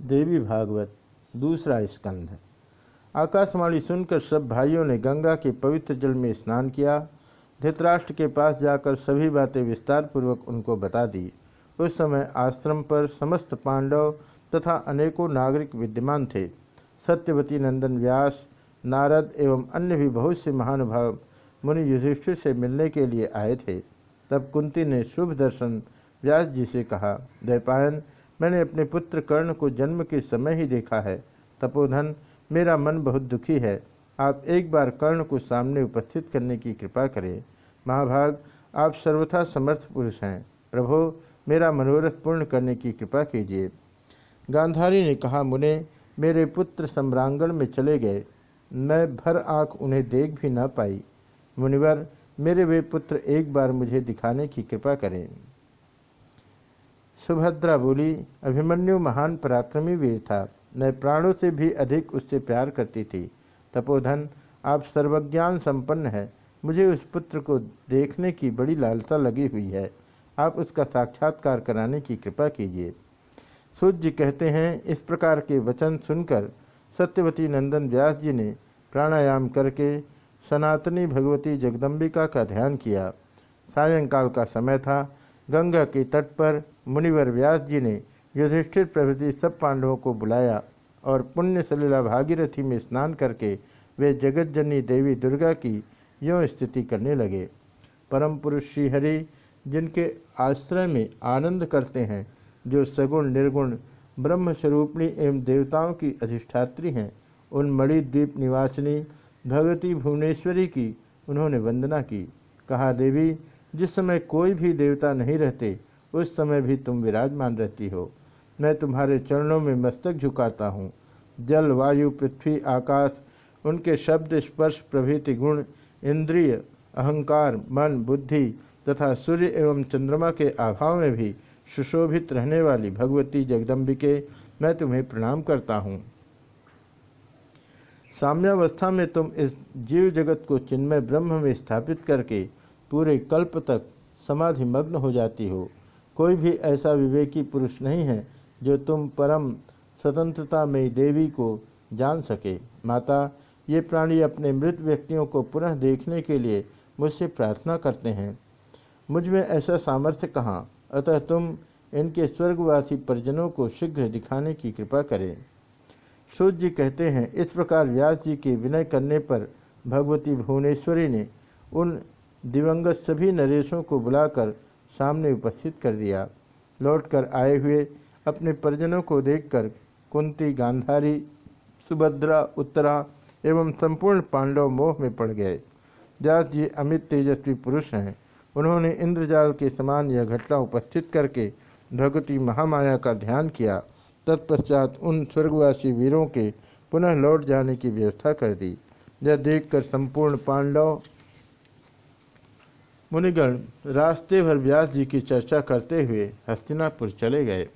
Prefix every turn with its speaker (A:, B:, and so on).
A: देवी भागवत, दूसरा स्कंध आकाशवाणी सुनकर सब भाइयों ने गंगा के पवित्र जल में स्नान किया, धृतराष्ट्र के पास जाकर सभी बातें विस्तार पूर्वक उनको बता दी। उस समय आश्रम पर समस्त पांडव तथा अनेकों नागरिक विद्यमान थे। सत्यवती नंदन व्यास, नारद एवं अन्य भी बहुत से महानुभाव मुनि युधिष्ठिर से मिलने के लिए आए थे। तब कुंती ने शुभ दर्शन व्यास जी से कहा दैपायन मैंने अपने पुत्र कर्ण को जन्म के समय ही देखा है। तपोधन, मेरा मन बहुत दुखी है। आप एक बार कर्ण को सामने उपस्थित करने की कृपा करें। महाभाग, आप सर्वथा समर्थ पुरुष हैं। प्रभो, मेरा मनोरथ पूर्ण करने की कृपा कीजिए। गांधारी ने कहा, मुने, मेरे पुत्र सम्रांगण में चले गए। मैं भर आँख उन्हें देख भी न पाई। मुनिवर, मेरे वे पुत्र एक बार मुझे दिखाने की कृपा करें। सुभद्रा बोली अभिमन्यु महान पराक्रमी वीर था। मैं प्राणों से भी अधिक उससे प्यार करती थी। तपोधन, आप सर्वज्ञान संपन्न है। मुझे उस पुत्र को देखने की बड़ी लालसा लगी हुई है। आप उसका साक्षात्कार कराने की कृपा कीजिए। सूर्य कहते हैं, इस प्रकार के वचन सुनकर सत्यवती नंदन व्यास जी ने प्राणायाम करके सनातनी भगवती जगदम्बिका का ध्यान किया। सायंकाल का समय था गंगा के तट पर मुनिवर व्यास जी ने युधिष्ठिर प्रभृति सब पांडवों को बुलाया और पुण्य सलीला भागीरथी में स्नान करके वे जगतजनी देवी दुर्गा की यों स्थिति करने लगे। परम पुरुष श्रीहरि, जिनके आश्रय में आनंद करते हैं, जो सगुण, निर्गुण ब्रह्म स्वरूपणी एवं देवताओं की अधिष्ठात्री हैं, उन मणिद्वीप निवासिनी भगवती भुवनेश्वरी की उन्होंने वंदना की। कहा, देवी जिस समय कोई भी देवता नहीं रहते, उस समय भी तुम विराजमान रहती हो। मैं तुम्हारे चरणों में मस्तक झुकाता हूँ। जल, वायु, पृथ्वी, आकाश, उनके शब्द, स्पर्श, प्रभृति, गुण, इंद्रिय, अहंकार, मन, बुद्धि तथा सूर्य एवं चंद्रमा के अभाव में भी सुशोभित रहने वाली भगवती जगदम्बिके मैं तुम्हें प्रणाम करता हूँ। साम्यावस्था में तुम इस जीव जगत को चिन्मय ब्रह्म में स्थापित करके पूरे कल्प तक समाधि मग्न हो जाती हो। कोई भी ऐसा विवेकी पुरुष नहीं है जो तुम परम स्वतंत्रता में देवी को जान सके। माता, ये प्राणी अपने मृत व्यक्तियों को पुनः देखने के लिए मुझसे प्रार्थना करते हैं। मुझमें ऐसा सामर्थ्य कहाँ? अतः तुम इनके स्वर्गवासी परिजनों को शीघ्र दिखाने की कृपा करें। सूर्य जी कहते हैं, इस प्रकार व्यास जी के विनय करने पर भगवती भुवनेश्वरी ने उन दिवंगत सभी नरेशों को बुलाकर सामने उपस्थित कर दिया। लौटकर आए हुए अपने परिजनों को देखकर कुंती, गांधारी, सुभद्रा, उत्तरा एवं संपूर्ण पांडव मोह में पड़ गए। व्यास जी अमित तेजस्वी पुरुष हैं। उन्होंने इंद्रजाल के समान यह घटना उपस्थित करके भगवती महामाया का ध्यान किया। तत्पश्चात उन स्वर्गवासी वीरों के पुनः लौट जाने की व्यवस्था कर दी। यह देखकर संपूर्ण पांडव मुनिगण रास्ते भर व्यास जी की चर्चा करते हुए हस्तिनापुर चले गए।